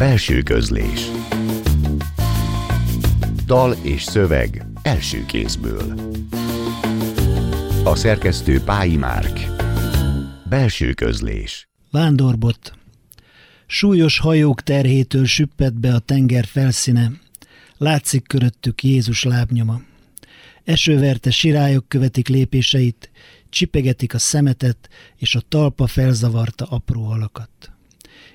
Belső közlés. Dal és szöveg első kézből. A szerkesztő Pályi Márk. Belső közlés. Vándorbot Súlyos hajók terhétől süpped be a tenger felszíne, látszik köröttük Jézus lábnyoma. Esőverte sirályok követik lépéseit, csipegetik a szemetet, és a talpa felzavarta apró halakat.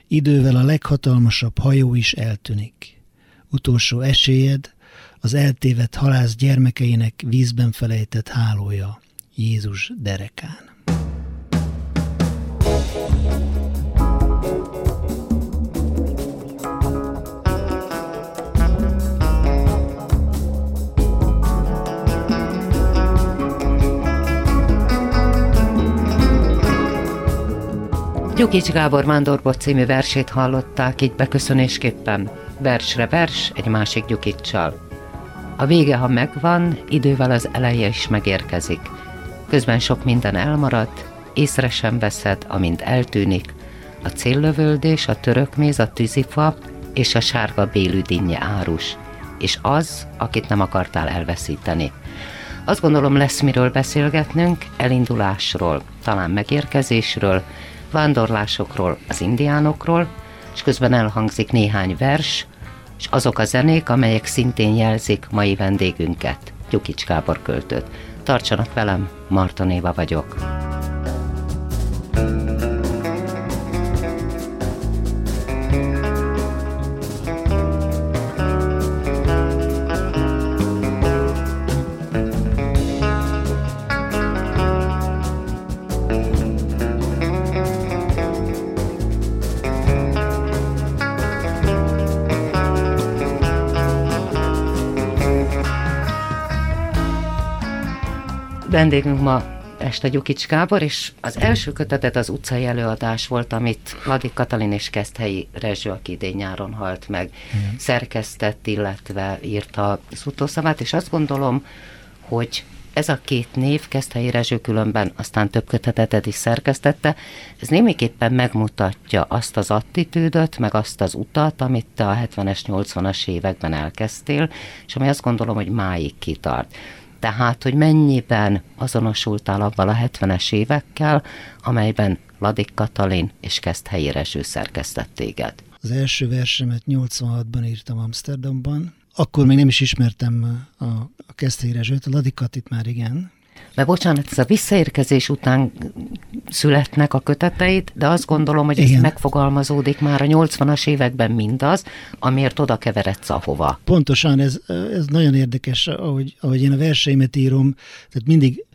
Idővel a leghatalmasabb hajó is eltűnik. Utolsó esélyed az eltévedt halász gyermekeinek vízben felejtett hálója Jézus derekán. Gyukics Gábor Mándorbot című versét hallották így beköszönésképpen. Versre vers, egy másik Gyukicsal. A vége, ha megvan, idővel az eleje is megérkezik. Közben sok minden elmarad, észre sem veszed, amint eltűnik. A céllövöldés, a törökméz, a tűzifa és a sárga bélű dinnye árus. És az, akit nem akartál elveszíteni. Azt gondolom lesz miről beszélgetnünk, elindulásról, talán megérkezésről, vándorlásokról, az indiánokról, és közben elhangzik néhány vers, és azok a zenék, amelyek szintén jelzik mai vendégünket, Gyukics Gábor költőt. Tartsanak velem, Marta Néva vagyok. Vendégünk ma este Gyukics Gábor, és az első kötetet az utcai előadás volt, amit Ladik Katalin és Keszthelyi Rezső, aki idén nyáron halt meg, Igen. szerkesztett, illetve írta az utószavát, és azt gondolom, hogy ez a két név, Keszthelyi Rezső különben aztán több kötetetet is szerkesztette, ez némiképpen megmutatja azt az attitűdöt, meg azt az utat, amit te a 70-es, 80-as években elkezdtél, és ami azt gondolom, hogy máig kitart tehát, hogy mennyiben azonosultál abban a 70-es évekkel, amelyben Ladik Katalin és Keszthelyi Rezső szerkesztett téged. Az első versemet 86-ban írtam Amsterdamban. Akkor még nem is ismertem a, a Keszthelyi Rezsőt, a Ladik Katit már igen, mert bocsánat, ez a visszaérkezés után születnek a köteteid, de azt gondolom, hogy Igen. ez megfogalmazódik már a 80-as években mindaz, amiért oda keveredsz ahova. Pontosan, ez, ez nagyon érdekes, ahogy, ahogy én a verseimet írom, tehát mindig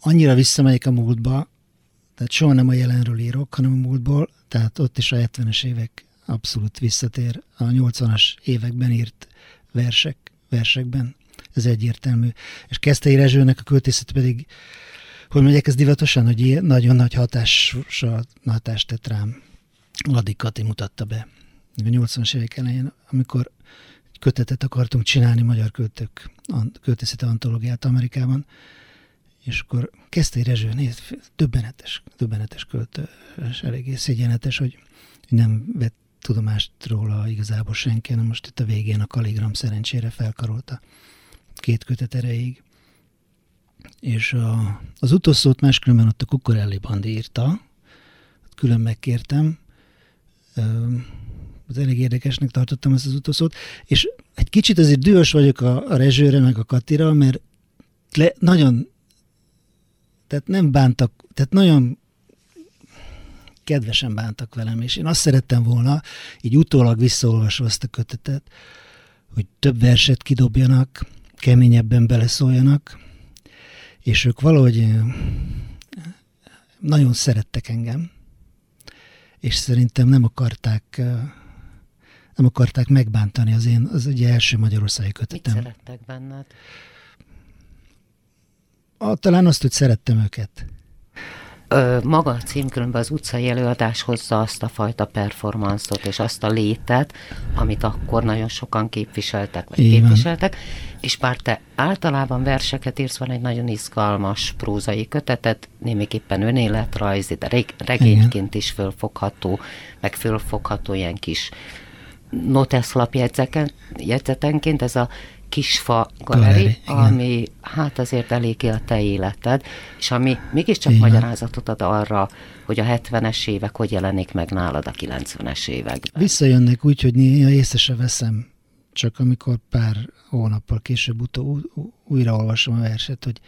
annyira visszamegyek a múltba, tehát soha nem a jelenről írok, hanem a múltból, tehát ott is a 70-es évek abszolút visszatér a 80-as években írt versek, versekben ez egyértelmű. És Kesztei Rezsőnek a költészet pedig, hogy mondják, ez divatosan, hogy nagyon nagy hatással, hatást tett rám. Ladik Kati mutatta be. A 80-as évek elején, amikor egy kötetet akartunk csinálni magyar költők, költészeti antológiát Amerikában, és akkor Kesztei Rezső, nézd, döbbenetes, döbbenetes költő, és eléggé szégyenletes, hogy nem vett tudomást róla igazából senki, hanem most itt a végén a Kaligram szerencsére felkarolta két kötet erejéig. És a, az utolsót máskülönben ott a Kukorelli Bandi írta, külön megkértem, az elég érdekesnek tartottam ezt az utolsót, és egy kicsit azért dühös vagyok a, a Rezsőre, meg a Katira, mert le, nagyon, tehát nem bántak, tehát nagyon kedvesen bántak velem, és én azt szerettem volna, így utólag visszaolvasva azt a kötetet, hogy több verset kidobjanak, keményebben beleszóljanak, és ők valahogy nagyon szerettek engem, és szerintem nem akarták nem akarták megbántani az én, az ugye első magyarországi kötetem. Mit szerettek benned? A, talán azt, hogy szerettem őket. Ö, maga a címkülönben az utcai előadás hozza azt a fajta performanszot és azt a létet, amit akkor nagyon sokan képviseltek, vagy van. képviseltek, és bár te általában verseket írsz, van egy nagyon izgalmas prózai kötetet, némiképpen önéletrajzi, de reg- regényként is fölfogható, meg fölfogható ilyen kis noteszlap jegyzeken- jegyzetenként, ez a Kisfa galeri, Galeri, igen. ami hát azért eléggé a te életed, és ami mégiscsak van. magyarázatot ad arra, hogy a 70-es évek hogy jelenik meg nálad a 90-es években. Visszajönnek úgy, hogy néha észre se veszem, csak amikor pár hónappal később utó, újra olvasom a verset, hogy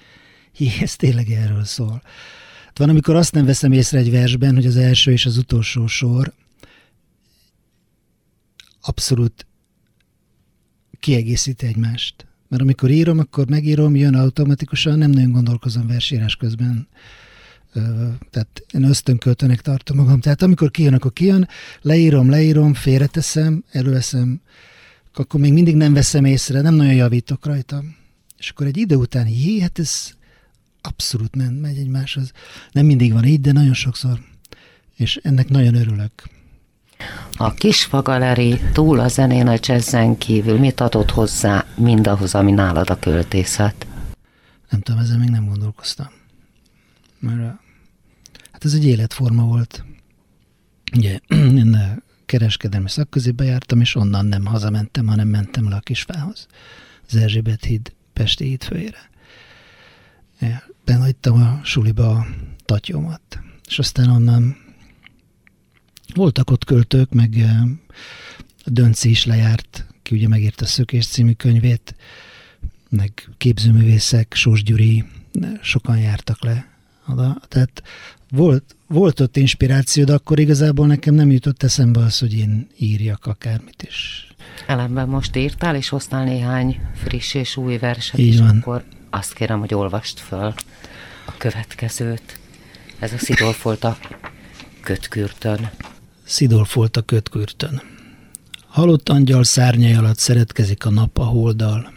hi, ez tényleg erről szól. Hát Van, amikor azt nem veszem észre egy versben, hogy az első és az utolsó sor abszolút kiegészíti egymást. Mert amikor írom, akkor megírom, jön automatikusan, nem nagyon gondolkozom versírás közben. Tehát én ösztönköltőnek tartom magam. Tehát amikor kijön, akkor kijön, leírom, leírom, félreteszem, előveszem, akkor még mindig nem veszem észre, nem nagyon javítok rajta. És akkor egy idő után, jé, hát ez abszolút ment, megy egymáshoz. Nem mindig van így, de nagyon sokszor. És ennek nagyon örülök. A Kisfa galeri túl a zenén, a jazzen kívül mit adott hozzá mindahhoz, ami nálad a költészet? Nem tudom, ezzel még nem gondolkoztam. Mert hát ez egy életforma volt. Ugye én kereskedelmi szakközébe jártam, és onnan nem hazamentem, hanem mentem le a kisfához. Az Erzsébet híd, Pesti híd főjére. Ben hagytam a suliba a tatyomat. És aztán onnan voltak ott költők, meg Dönci is lejárt, ki ugye megírta a Szökés című könyvét, meg képzőművészek, Sós Gyuri, sokan jártak le oda. Tehát volt, volt ott inspiráció, de akkor igazából nekem nem jutott eszembe az, hogy én írjak akármit is. Ellenben most írtál, és hoztál néhány friss és új verset, Így és van. akkor azt kérem, hogy olvast föl a következőt. Ez a Szidolf volt a kötkürtön. Szidolf volt a kötkürtön. Halott angyal szárnyai alatt szeretkezik a nap a holdal.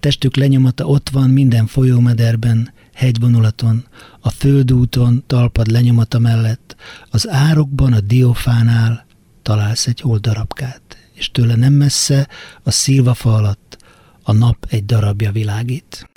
Testük lenyomata ott van minden folyómederben, hegyvonulaton, a földúton, talpad lenyomata mellett, az árokban, a diófánál találsz egy holddarabkát, és tőle nem messze, a szilvafa alatt a nap egy darabja világít.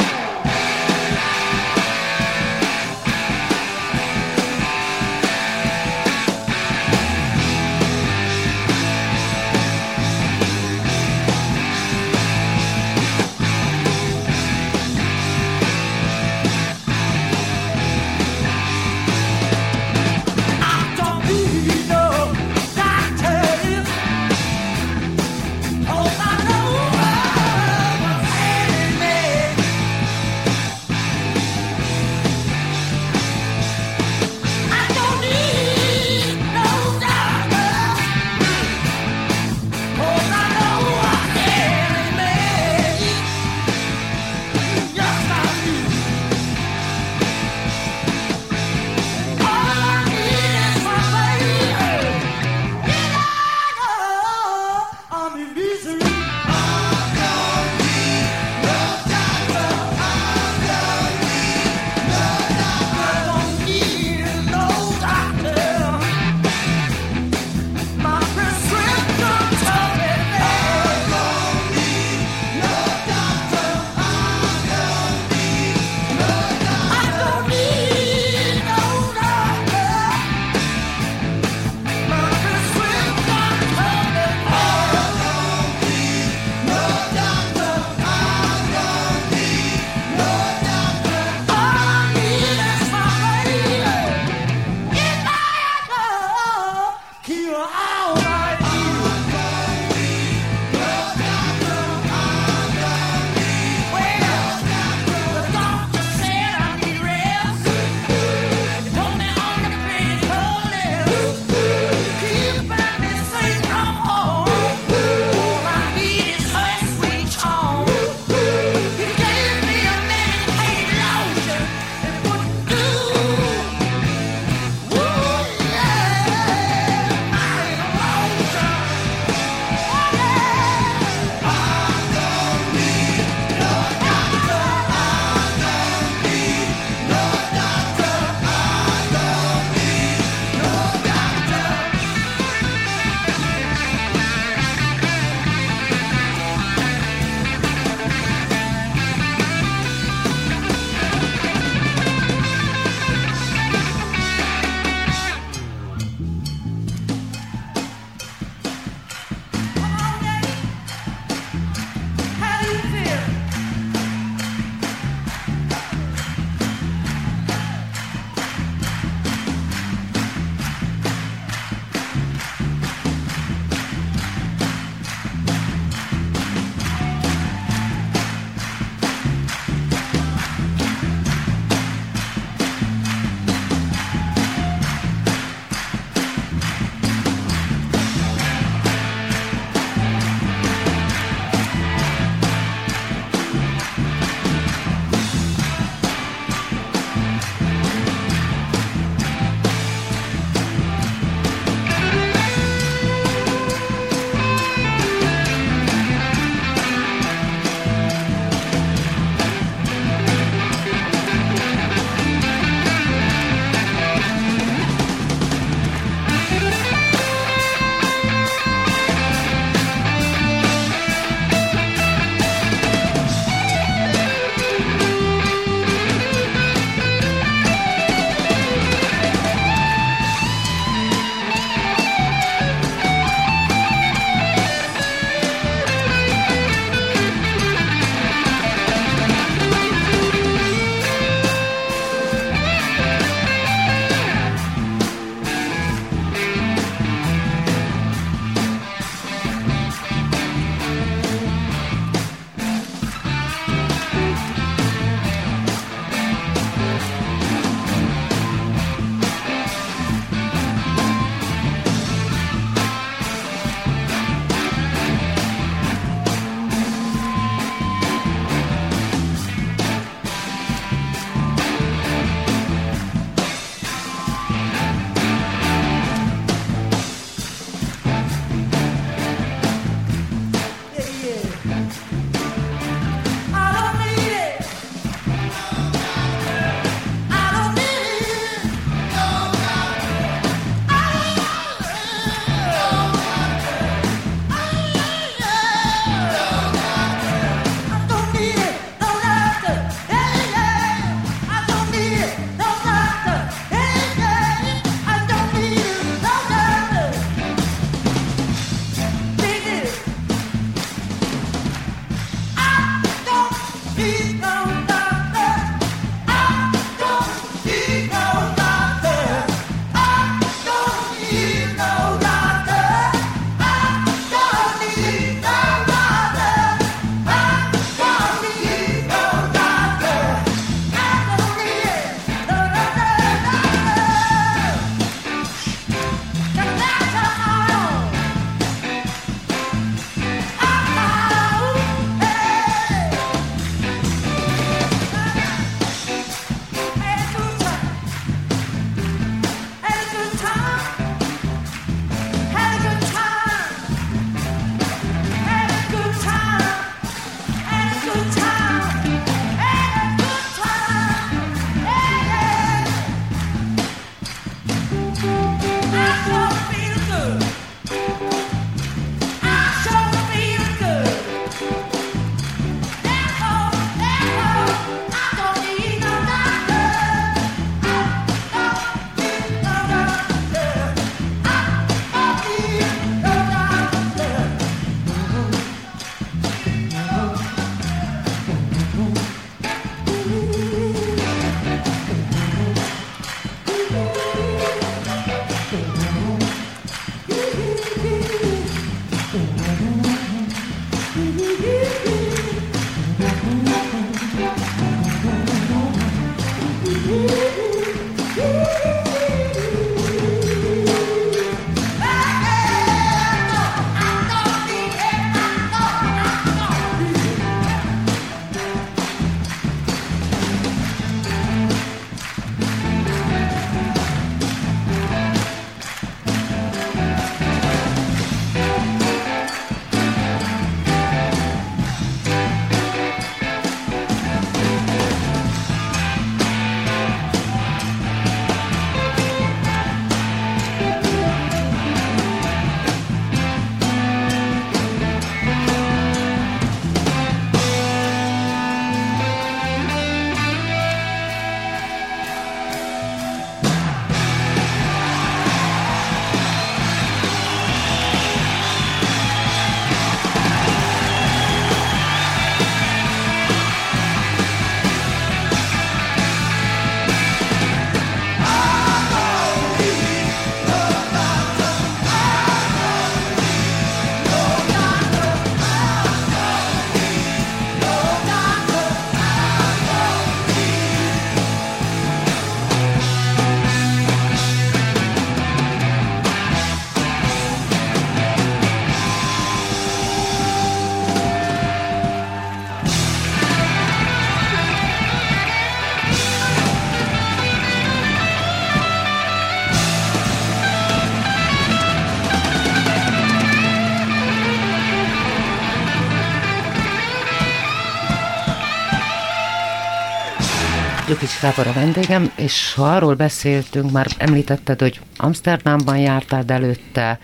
Gyukics Gábor a vendégem, és ha arról beszéltünk, már említetted, hogy Amsterdamban jártál előtte,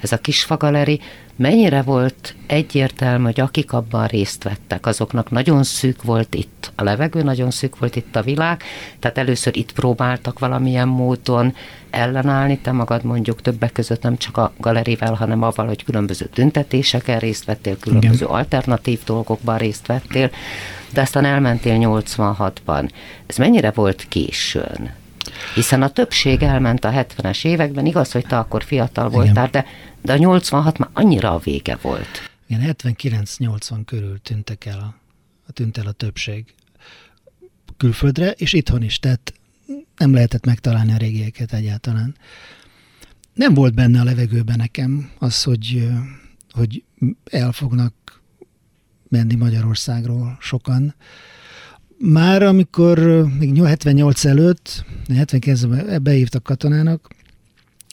ez a kisfagaleri, mennyire volt egyértelmű, hogy akik abban részt vettek, azoknak nagyon szűk volt itt a levegő, nagyon szűk volt itt a világ, tehát először itt próbáltak valamilyen módon ellenállni, te magad mondjuk többek között nem csak a galerivel, hanem avval, hogy különböző tüntetéseken részt vettél, különböző Igen. alternatív dolgokban részt vettél, de aztán elmentél 86-ban. Ez mennyire volt későn? Hiszen a többség elment a 70-es években, igaz, hogy te akkor fiatal voltál, de, de a 86 már annyira a vége volt. Igen, 79-80 körül tűntek el a, tűnt el a többség külföldre, és itthon is, tehát nem lehetett megtalálni a régieket egyáltalán. Nem volt benne a levegőben nekem az, hogy, hogy el fognak menni Magyarországról sokan. Már amikor még 78 előtt, 79-ben beírtak katonának,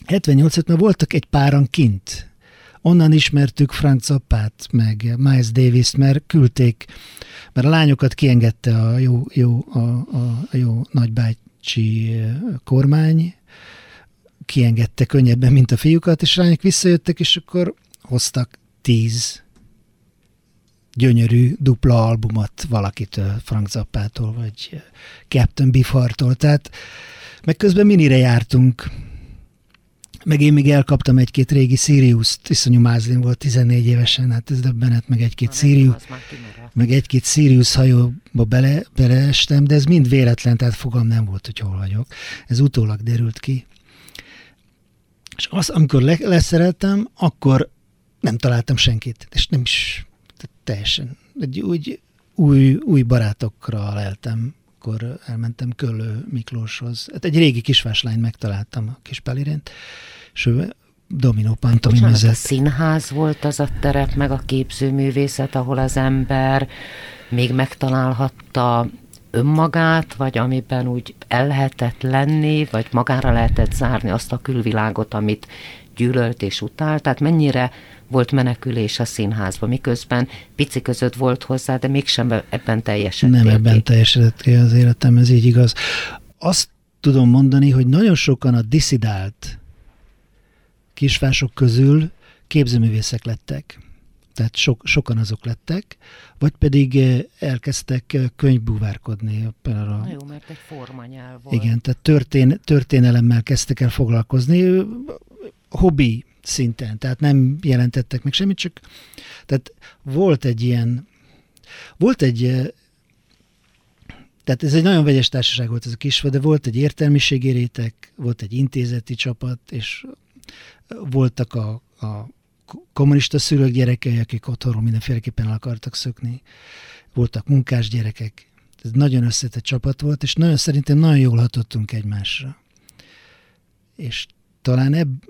78 előtt már voltak egy páran kint. Onnan ismertük Frank Zappát, meg Miles Davis-t, mert küldték, mert a lányokat kiengedte a jó, jó, a, a, a jó nagybácsi kormány, kiengedte könnyebben, mint a fiúkat, és lányok visszajöttek, és akkor hoztak tíz gyönyörű dupla albumot valakitől, Frank Zappától, vagy Captain Bifartól. Tehát meg közben minire jártunk, meg én még elkaptam egy-két régi Sirius-t, iszonyú mázlin volt 14 évesen, hát ez döbbenet, meg egy-két Sirius, meg egy-két Sirius hajóba bele, beleestem, de ez mind véletlen, tehát fogam nem volt, hogy hol vagyok. Ez utólag derült ki. És azt, amikor le, leszereltem, akkor nem találtam senkit, és nem is teljesen. Egy úgy új, új barátokra leltem, akkor elmentem Köllő Miklóshoz. Hát egy régi kisváslányt megtaláltam a kis Pelirent, és ő Dominó pantomimezett. A színház volt az a terep, meg a képzőművészet, ahol az ember még megtalálhatta önmagát, vagy amiben úgy el lehetett lenni, vagy magára lehetett zárni azt a külvilágot, amit gyűlölt és utált, tehát mennyire volt menekülés a színházba, miközben pici között volt hozzá, de mégsem ebben teljesedett Nem ebben teljesedett ki az életem, ez így igaz. Azt tudom mondani, hogy nagyon sokan a diszidált kisfások közül képzőművészek lettek. Tehát sok, sokan azok lettek, vagy pedig eh, elkezdtek eh, könyvbúvárkodni. Például a, Na jó, mert egy formanyelv volt. Igen, tehát történ, történelemmel kezdtek el foglalkozni. Hobbi szinten, tehát nem jelentettek meg semmit, csak tehát volt egy ilyen, volt egy, eh, tehát ez egy nagyon vegyes társaság volt ez a kisfa, de volt egy értelmiségi réteg, volt egy intézeti csapat, és voltak a, a kommunista szülők gyerekei, akik otthonról mindenféleképpen el akartak szökni, voltak munkás gyerekek, ez nagyon összetett csapat volt, és nagyon szerintem nagyon jól hatottunk egymásra. És talán ebb,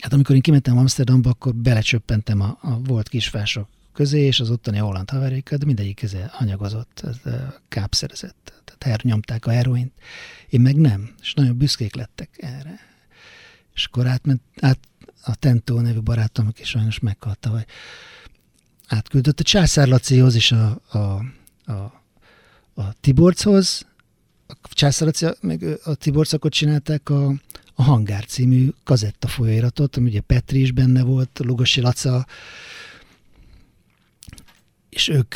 Hát amikor én kimentem Amsterdamba, akkor belecsöppentem a, a volt kisfások közé, és az ottani holland haverékkal, de mindegyik köze anyagozott, kápszerezett, tehát hernyomták a heroint. Én meg nem, és nagyon büszkék lettek erre. És akkor átment, át a Tentó nevű barátom, aki sajnos meghalt vagy átküldött a Császár Lacihoz és a, a, a, a Tiborchoz, a Császár Laci, meg a Tiborcakot csinálták a, a Hangár című kazetta folyóiratot, ami ugye Petri is benne volt, Lugosi Laca, és ők,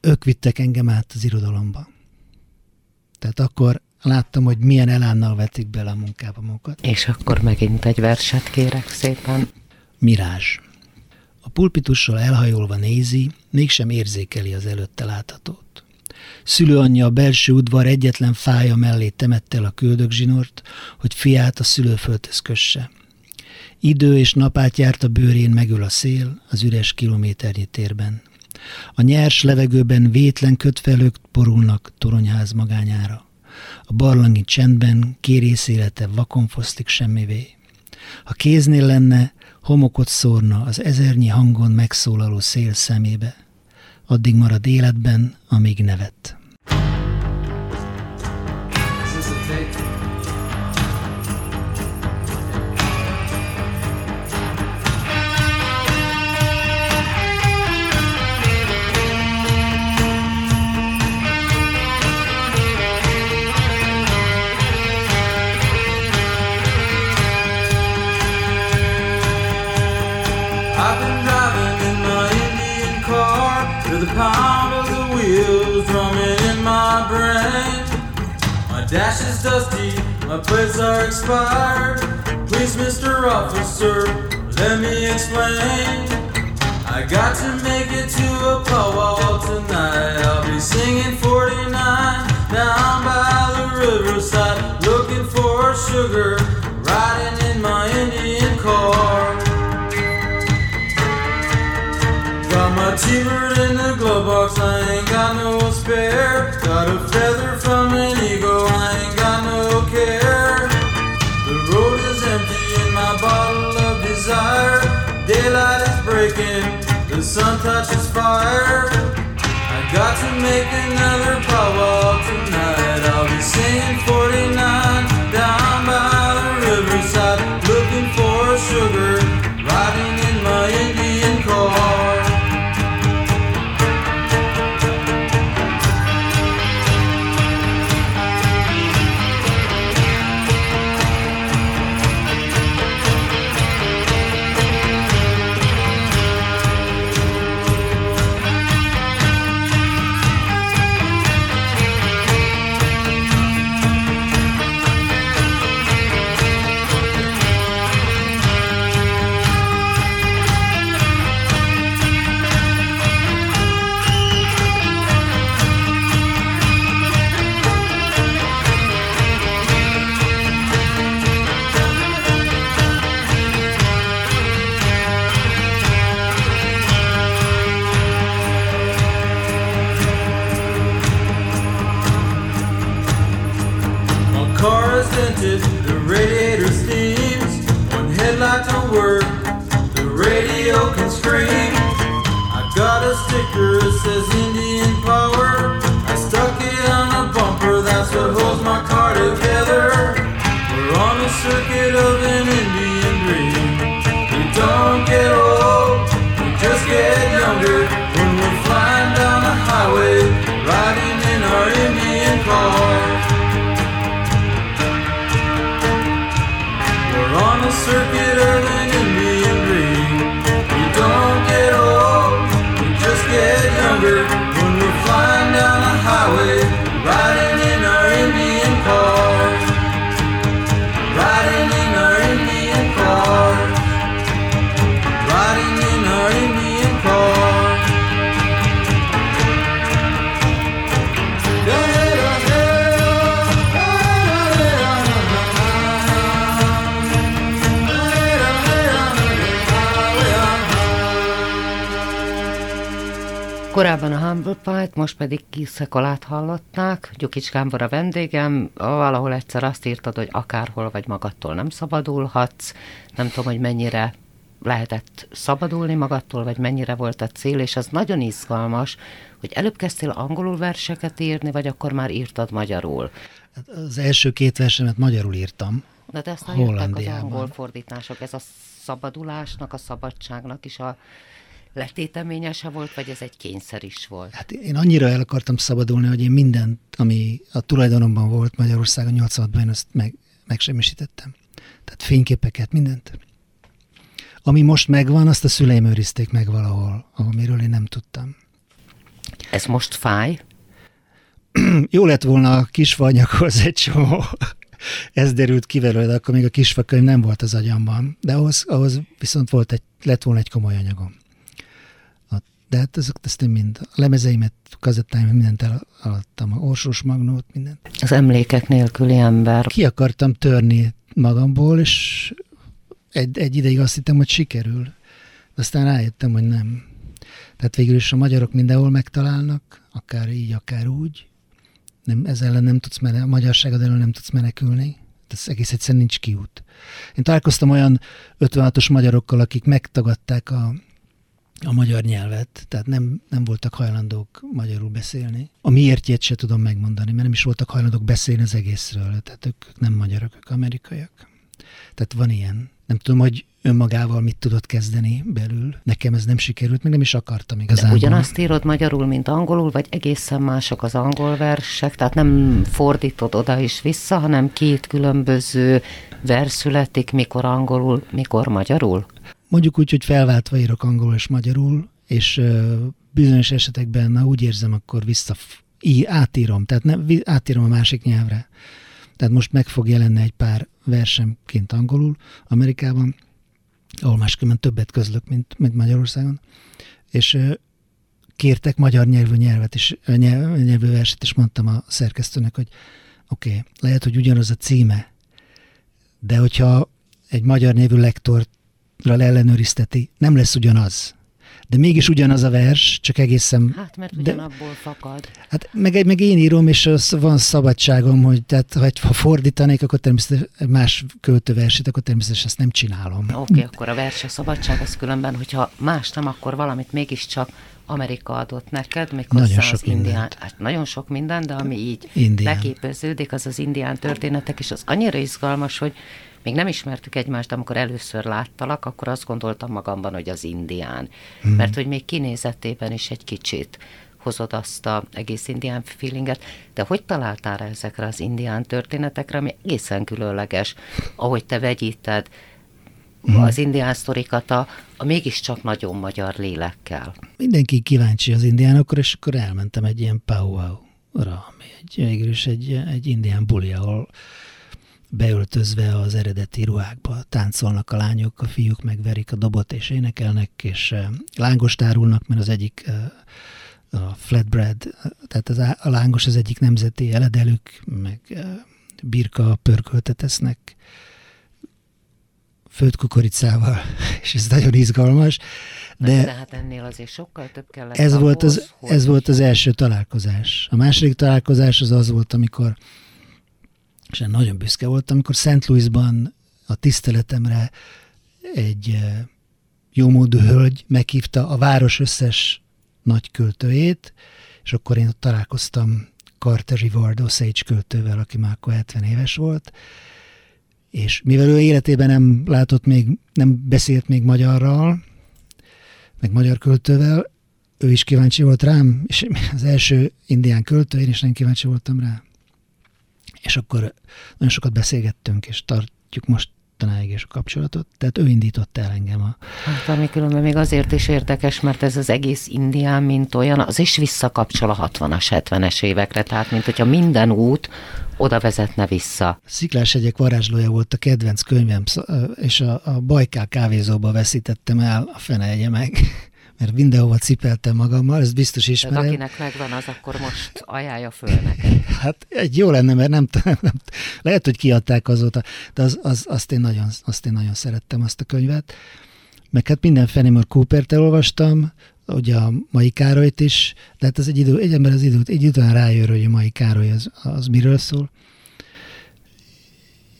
ők vittek engem át az irodalomba. Tehát akkor láttam, hogy milyen elánnal vetik bele a munkába magukat. És akkor megint egy verset kérek szépen. Mirázs. A pulpitussal elhajolva nézi, mégsem érzékeli az előtte láthatót. Szülőanyja a belső udvar egyetlen fája mellé temette el a köldögzsinort, hogy fiát a szülőföldhöz kösse. Idő és napát járt a bőrén megöl a szél az üres kilométernyi térben. A nyers levegőben vétlen kötfelők borulnak toronyház magányára. A barlangi csendben kérész élete vakon fosztik semmivé. Ha kéznél lenne, homokot szórna az ezernyi hangon megszólaló szél szemébe addig marad életben, amíg nevet. dash plates are expired. Please, Mr. Officer, let me explain. I got to make it to a powwow tonight. I'll be singing 49 down by the riverside, looking for sugar, riding in my Indian car. Got my T-bird in the glove box, I ain't got no spare. Got a feather from an eagle, I no care. The road is empty in my bottle of desire. Daylight is breaking, the sun touches fire. I got to make another powwow tonight. I'll be singing 49 down by the riverside, looking for sugar, riding Korábban a Humble most pedig Kiszekolát hallották. Gyukics Gábor a vendégem. Valahol egyszer azt írtad, hogy akárhol vagy magadtól nem szabadulhatsz. Nem tudom, hogy mennyire lehetett szabadulni magadtól, vagy mennyire volt a cél, és az nagyon izgalmas, hogy előbb kezdtél angolul verseket írni, vagy akkor már írtad magyarul. Hát Az első két versemet magyarul írtam. De, de aztán jöttek az angol fordítások. Ez a szabadulásnak, a szabadságnak is a letéteményese volt, vagy ez egy kényszer is volt? Hát én annyira el akartam szabadulni, hogy én mindent, ami a tulajdonomban volt Magyarországon 86-ban, én azt meg, megsemmisítettem. Tehát fényképeket, mindent. Ami most megvan, azt a szüleim őrizték meg valahol, amiről én nem tudtam. Ez most fáj? Jó lett volna a kisfanyaghoz egy csomó. Ez derült ki belőle, akkor még a kisfakönyv nem volt az agyamban. De ahhoz, ahhoz viszont volt egy, lett volna egy komoly anyagom. De hát ezek, ezt én mind, a lemezeimet, kazettáimat, mindent eladtam, a orsós magnót, mindent. Az emlékek nélküli ember. Ki akartam törni magamból, és egy, egy ideig azt hittem, hogy sikerül. Aztán rájöttem, hogy nem. Tehát végül is a magyarok mindenhol megtalálnak, akár így, akár úgy. Nem, ez ellen nem tudsz mene, a magyarságod elől nem tudsz menekülni. Ez egész egyszerűen nincs kiút. Én találkoztam olyan 56-os magyarokkal, akik megtagadták a, a magyar nyelvet, tehát nem, nem voltak hajlandók magyarul beszélni. A miértjét se tudom megmondani, mert nem is voltak hajlandók beszélni az egészről, tehát ők nem magyarok, ők amerikaiak. Tehát van ilyen. Nem tudom, hogy önmagával mit tudott kezdeni belül. Nekem ez nem sikerült, meg nem is akartam De igazán. ugyanazt írod magyarul, mint angolul, vagy egészen mások az angol versek? Tehát nem fordítod oda is vissza, hanem két különböző vers születik, mikor angolul, mikor magyarul? Mondjuk úgy, hogy felváltva írok angolul és magyarul, és bizonyos esetekben, na úgy érzem, akkor vissza í, átírom, tehát nem, átírom a másik nyelvre. Tehát most meg fog jelenni egy pár versemként angolul Amerikában, ahol máskülönben többet közlök, mint, mint Magyarországon, és kértek magyar nyelvű nyelvet is, nyelvű verset, és mondtam a szerkesztőnek, hogy oké, okay, lehet, hogy ugyanaz a címe, de hogyha egy magyar nyelvű lektorral ellenőrizteti, nem lesz ugyanaz. De mégis ugyanaz a vers, csak egészen... Hát, mert De- ugyanabból fakad. Hát meg, meg én írom, és az van szabadságom, hogy tehát, ha, fordítanék, akkor természetesen más költőverset, akkor természetesen ezt nem csinálom. Oké, okay, akkor a verse szabadság az különben, hogyha más nem, akkor valamit mégiscsak Amerika adott neked, méghozzá Nagyon az sok indián, mindent. hát nagyon sok minden, de ami így Indián. leképeződik, az az indián történetek, és az annyira izgalmas, hogy még nem ismertük egymást, amikor először láttalak, akkor azt gondoltam magamban, hogy az indián. Mhm. Mert hogy még kinézetében is egy kicsit hozod azt a egész indián feelinget, de hogy találtál rá ezekre az indián történetekre, ami egészen különleges, ahogy te vegyíted, az indián sztorikat a, a mégiscsak nagyon magyar lélekkel. Mindenki kíváncsi az indiánokra, és akkor elmentem egy ilyen powwow-ra, ami egy, végül is egy, egy indián buli, ahol beöltözve az eredeti ruhákba táncolnak a lányok, a fiúk megverik a dobot és énekelnek, és eh, lángost árulnak, mert az egyik eh, a flatbread, eh, tehát az, a lángos az egyik nemzeti eledelük, meg eh, birka pörköltet esznek főtt kukoricával, és ez nagyon izgalmas. De, De, hát ennél azért sokkal több kellett ez volt, az, ahhoz, ez volt az első találkozás. A második találkozás az az volt, amikor, és nagyon büszke voltam, amikor Szent Louisban a tiszteletemre egy eh, jómódú hölgy meghívta a város összes nagy költőjét, és akkor én ott találkoztam Carter Rivard Osage költővel, aki már akkor 70 éves volt, és mivel ő életében nem látott még, nem beszélt még magyarral, meg magyar költővel, ő is kíváncsi volt rám, és az első indián költő, én is nem kíváncsi voltam rá. És akkor nagyon sokat beszélgettünk, és tartjuk most tanáig is a kapcsolatot, tehát ő indította el engem a... Hát ami különben még azért is érdekes, mert ez az egész Indián, mint olyan, az is visszakapcsol a 60-as, 70-es évekre, tehát mint hogyha minden út oda vezetne vissza. Sziklás egyek varázslója volt a kedvenc könyvem, és a, a Bajkál kávézóba veszítettem el, a fene egye meg, mert mindenhova cipeltem magammal, ezt biztos Tehát ismered. akinek megvan az, akkor most ajánlja föl neked. Hát egy jó lenne, mert nem, nem t- lehet, hogy kiadták azóta, de az, az, azt, én nagyon, azt én nagyon szerettem, azt a könyvet. Meg hát minden Fenimore Coopert elolvastam, ugye a mai Károlyt is, de hát az egy, idő, egy ember az időt, egy után rájön, hogy a mai Károly az, az miről szól.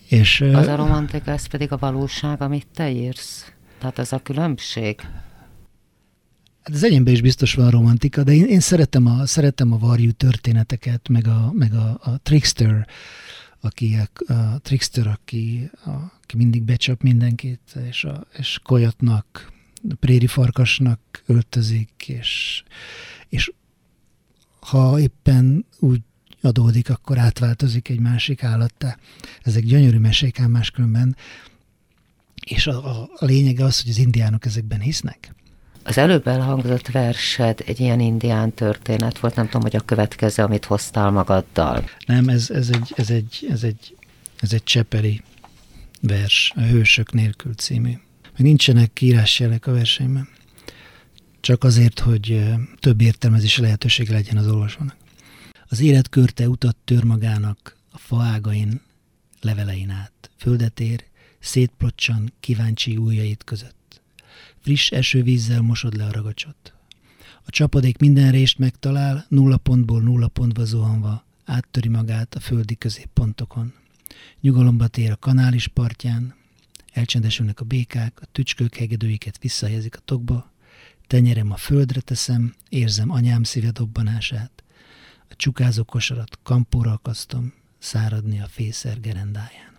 És Az a romantika, ez pedig a valóság, amit te írsz. Tehát ez a különbség. Hát az enyémben is biztos van romantika, de én, én szeretem, a, szeretem a varjú történeteket, meg a, meg a, a trickster, aki a, a trickster, aki, a, aki mindig becsap mindenkit, és, a, és kolyatnak, préri farkasnak öltözik, és, és ha éppen úgy adódik, akkor átváltozik egy másik állattá. Ezek gyönyörű mesék ám máskülönben, és a, a, a lényege az, hogy az indiánok ezekben hisznek. Az előbb elhangzott versed egy ilyen indián történet volt, nem tudom, hogy a következő, amit hoztál magaddal. Nem, ez, ez, egy, ez, egy, ez, egy, ez egy csepeli vers, a Hősök nélkül című. Meg nincsenek írásjelek a versenyben. Csak azért, hogy több értelmezési lehetőség legyen az olvasónak. Az élet körte utat tör magának a faágain, levelein át. Földet ér, szétplocsan kíváncsi ujjait között. Friss esővízzel mosod le a ragacsot. A csapadék minden rést megtalál, nulla pontból nulla pontba zuhanva, áttöri magát a földi középpontokon. Nyugalomba tér a kanális partján, elcsendesülnek a békák, a tücskők hegedőiket visszahelyezik a tokba, tenyerem a földre teszem, érzem anyám szíve dobbanását. A csukázó kosarat kampóra akasztom, száradni a fészer gerendáján.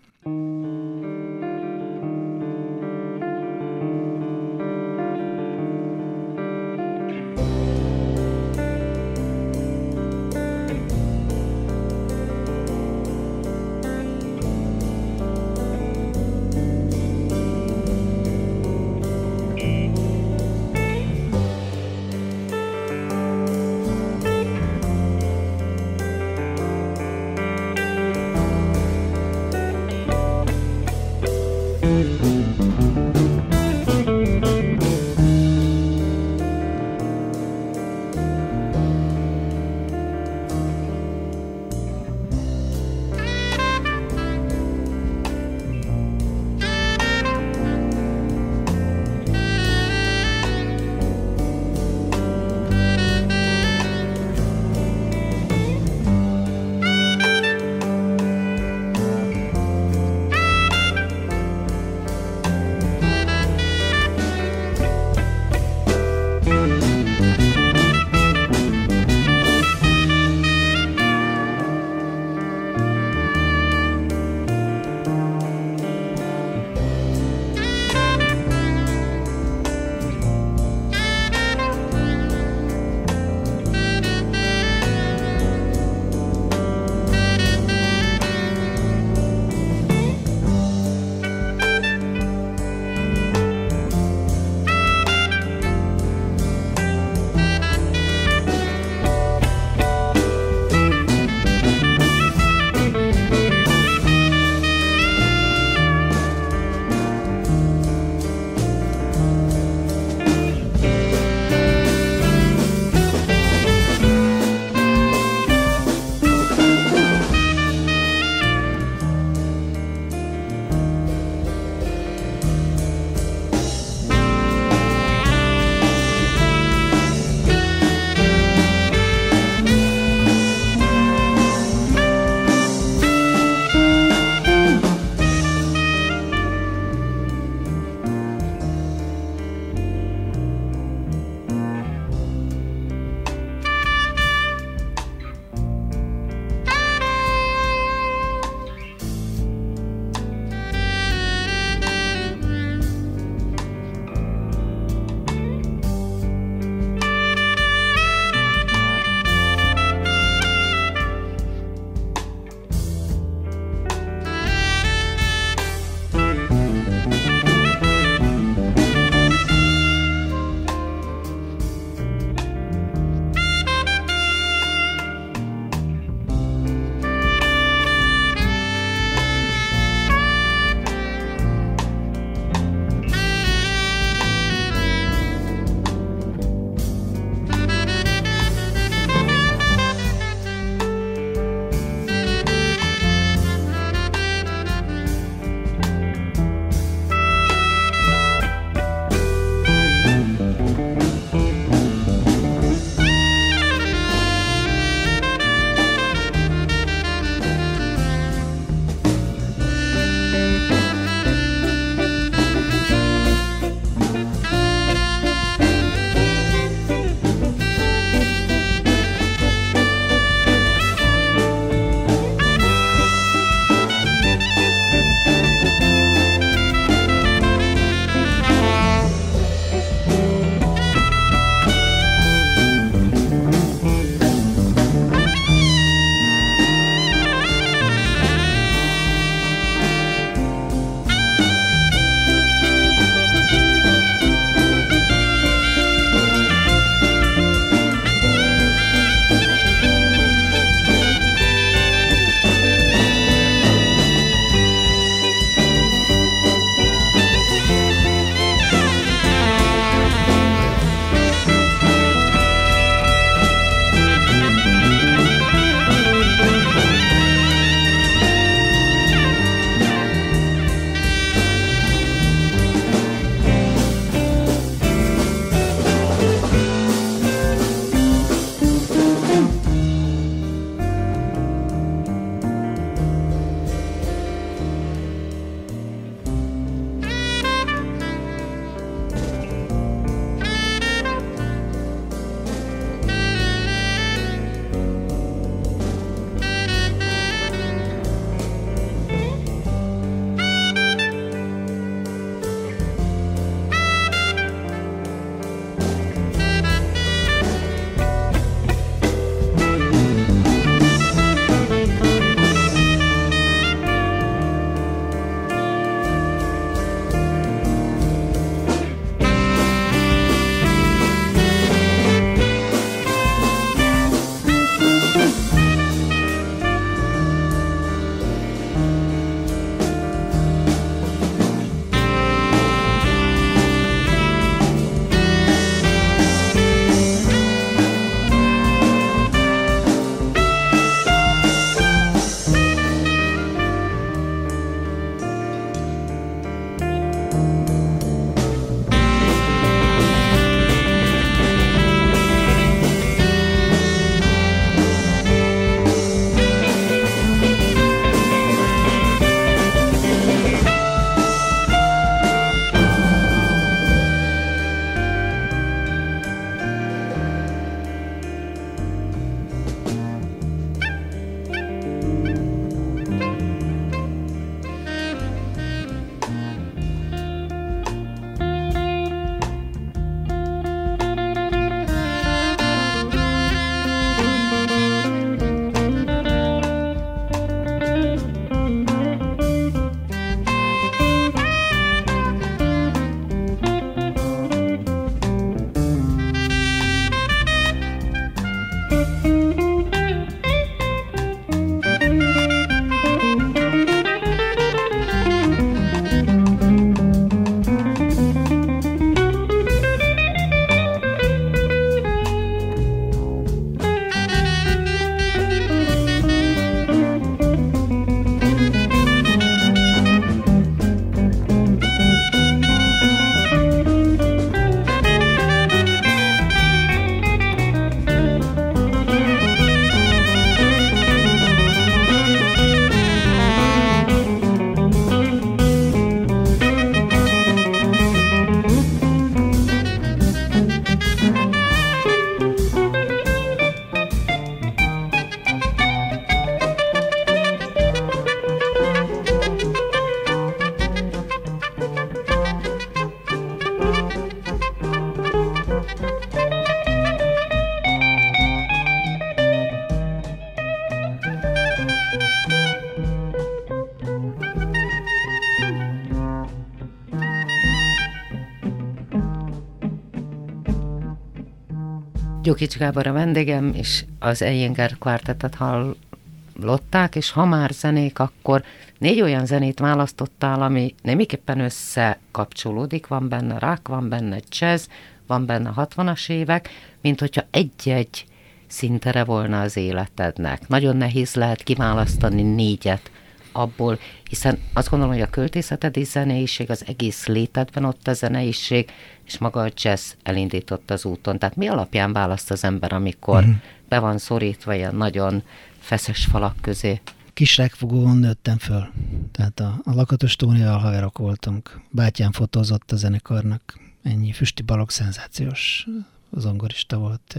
Gyukics Gábor a vendégem, és az Eyinger kvártetet hallották, és ha már zenék, akkor négy olyan zenét választottál, ami némiképpen összekapcsolódik, van benne rock, van benne jazz, van benne 60-as évek, mint hogyha egy-egy szintere volna az életednek. Nagyon nehéz lehet kiválasztani négyet abból, hiszen azt gondolom, hogy a költészeted és zeneiség, az egész létedben ott a zeneiség, és maga a jazz elindított az úton. Tehát mi alapján választ az ember, amikor mm. be van szorítva ilyen nagyon feszes falak közé? Kisrákfogóan nőttem föl. Tehát a, a Lakatos Tónival haverok voltunk. Bátyám fotózott a zenekarnak. Ennyi. Füsti Balog szenzációs zongorista volt,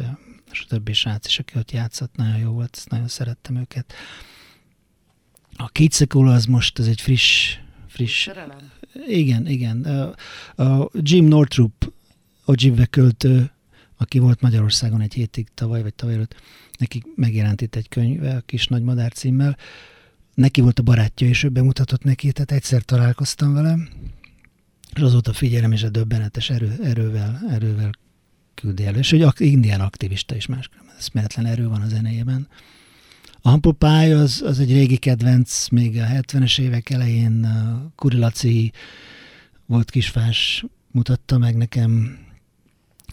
és a többi srác is, aki ott játszott, nagyon jó volt, ezt nagyon szerettem őket. A Kitsekula az most, ez egy friss, friss... Szerelem. Igen, igen. A, a Jim Northrop, Ojibwe költő, aki volt Magyarországon egy hétig tavaly, vagy tavaly előtt, neki megjelent itt egy könyve, a Kis Nagy Madár címmel. Neki volt a barátja, és ő bemutatott neki, tehát egyszer találkoztam vele, és azóta figyelem, és a döbbenetes erő, erővel, erővel küldi elő. És hogy indián aktivista is máskülönben, eszméletlen erő van a zenéjében. A Hampopály az, az egy régi kedvenc, még a 70-es évek elején a Kurilaci volt kisfás, mutatta meg nekem,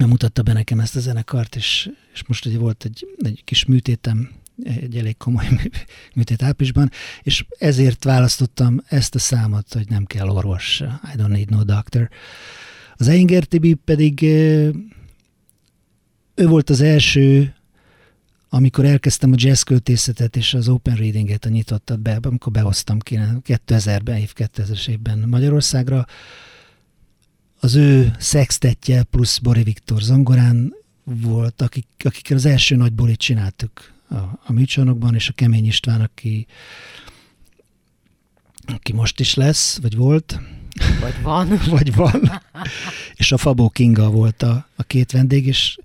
mutatta be nekem ezt a zenekart, és, és most ugye volt egy, egy kis műtétem, egy elég komoly műtét áprilisban, és ezért választottam ezt a számot, hogy nem kell orvos, I don't need no doctor. Az Einger Tibi pedig ő volt az első, amikor elkezdtem a jazz költészetet és az open readinget, a nyitottat be, amikor behoztam ki 2000-ben, év 2000-es évben Magyarországra, az ő szextetje plusz Bori Viktor zongorán volt, akik, akikkel az első nagy bolit csináltuk a, a műcsarnokban, és a Kemény István, aki, aki most is lesz, vagy volt. Vagy van. vagy van. és a Fabó Kinga volt a, a két vendég, és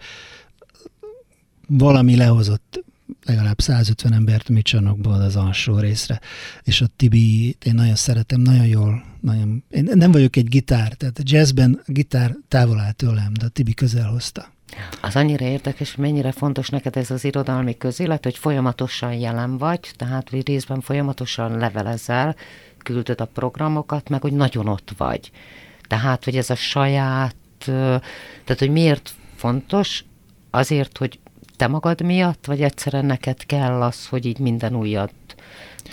valami lehozott legalább 150 embert műcsarnokból az alsó részre. És a Tibi, én nagyon szeretem, nagyon jól, nagyon, én nem vagyok egy gitár, tehát a jazzben a gitár távol áll tőlem, de a Tibi közel hozta. Az annyira érdekes, mennyire fontos neked ez az irodalmi közélet, hogy folyamatosan jelen vagy, tehát hogy részben folyamatosan levelezel, küldöd a programokat, meg hogy nagyon ott vagy. Tehát, hogy ez a saját, tehát, hogy miért fontos, azért, hogy te magad miatt, vagy egyszerűen neked kell az, hogy így minden újat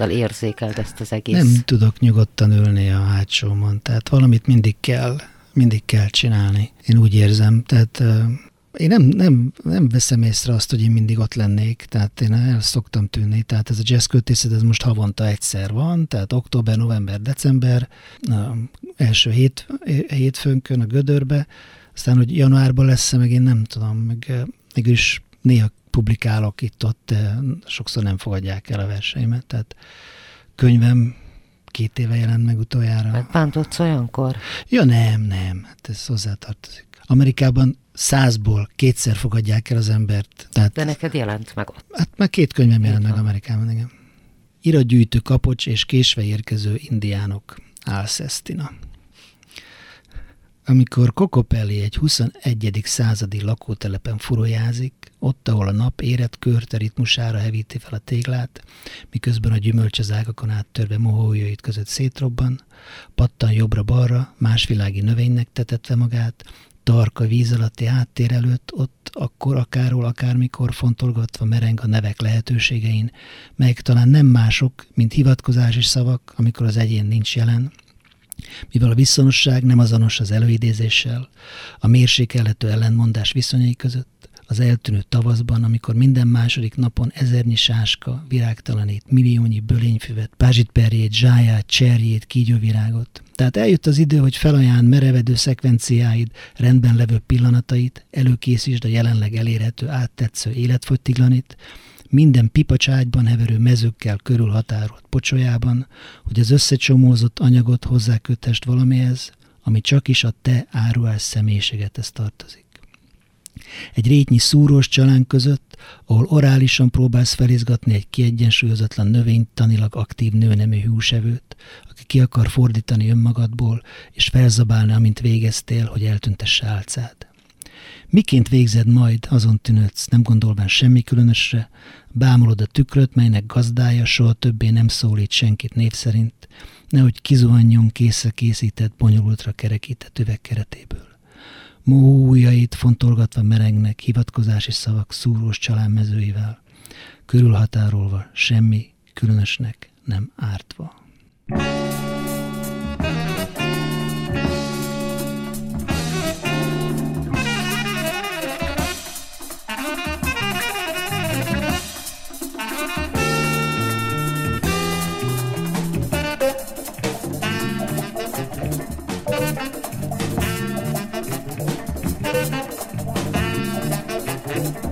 érzékeld ezt az egész? Nem tudok nyugodtan ülni a hátsómon, tehát valamit mindig kell, mindig kell csinálni. Én úgy érzem, tehát én nem, nem, nem veszem észre azt, hogy én mindig ott lennék, tehát én el szoktam tűnni, tehát ez a jazz költészet, ez most havonta egyszer van, tehát október, november, december, első hét, hétfőnkön a Gödörbe, aztán, hogy januárban lesz meg én nem tudom, meg mégis néha publikálok itt-ott, de sokszor nem fogadják el a verseimet, tehát könyvem két éve jelent meg utoljára. Megbántodsz olyankor? Ja nem, nem, hát ez hozzátartozik. Amerikában százból kétszer fogadják el az embert. Tehát, De neked jelent meg ott. Hát már két könyvem jelent meg Amerikában, igen. Iratgyűjtő kapocs és késve érkező indiánok. Alcestina. Amikor Kokopelli egy 21. századi lakótelepen furojázik, ott, ahol a nap érett körte ritmusára hevíti fel a téglát, miközben a gyümölcs az ágakon áttörve mohójait között szétrobban, pattan jobbra-balra, másvilági növénynek tetetve magát, tarka víz alatti áttér előtt, ott akkor akárról akármikor fontolgatva mereng a nevek lehetőségein, melyek talán nem mások, mint hivatkozási szavak, amikor az egyén nincs jelen, mivel a viszonosság nem azonos az előidézéssel, a mérsékelhető ellentmondás viszonyai között, az eltűnő tavaszban, amikor minden második napon ezernyi sáska virágtalanít, milliónyi bölényfüvet, pázsitperjét, zsáját, cserjét, kígyóvirágot. Tehát eljött az idő, hogy felajánl merevedő szekvenciáid, rendben levő pillanatait, előkészítsd a jelenleg elérhető áttetsző életfogytiglanit, minden pipacságyban heverő mezőkkel körülhatárolt pocsolyában, hogy az összecsomózott anyagot hozzákötest valamihez, ami csak is a te áruás személyiségethez tartozik. Egy rétnyi szúrós csalán között, ahol orálisan próbálsz felizgatni egy kiegyensúlyozatlan növénytanilag aktív nőnemű húsevőt, aki ki akar fordítani önmagadból, és felzabálni, amint végeztél, hogy eltüntesse álcád. Miként végzed majd, azon tűnődsz, nem gondolván semmi különösre, bámulod a tükröt, melynek gazdája soha többé nem szólít senkit név szerint, nehogy kizuhanjon készre készített, bonyolultra kerekített üveg keretéből. Mohó ujjait fontolgatva merengnek hivatkozási szavak szúrós csalánmezőivel, körülhatárolva semmi különösnek nem ártva. Hát Yeah.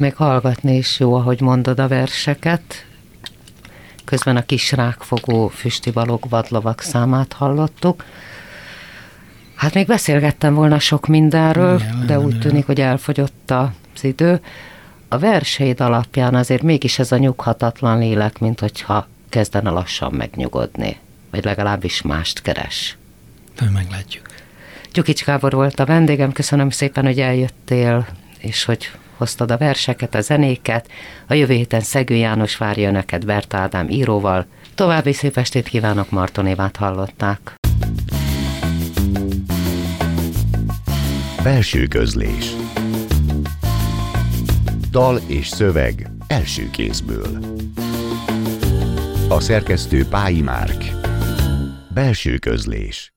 Meg hallgatni is jó, ahogy mondod a verseket. Közben a kis rákfogó füsti balog vadlovak számát hallottuk. Hát még beszélgettem volna sok mindenről, Igen, de úgy tűnik, hogy elfogyott az idő. A verseid alapján azért mégis ez a nyughatatlan lélek, mint hogyha kezdene lassan megnyugodni. Vagy legalábbis mást keres. Majd meglátjuk. Gyukics Gábor volt a vendégem, köszönöm szépen, hogy eljöttél, és hogy hoztad a verseket, a zenéket. A jövő héten Szegő János várja önöket Berta Ádám íróval. További szép estét kívánok, Marton Évát hallották. Belső közlés Dal és szöveg első kézből A szerkesztő Pályi Márk Belső közlés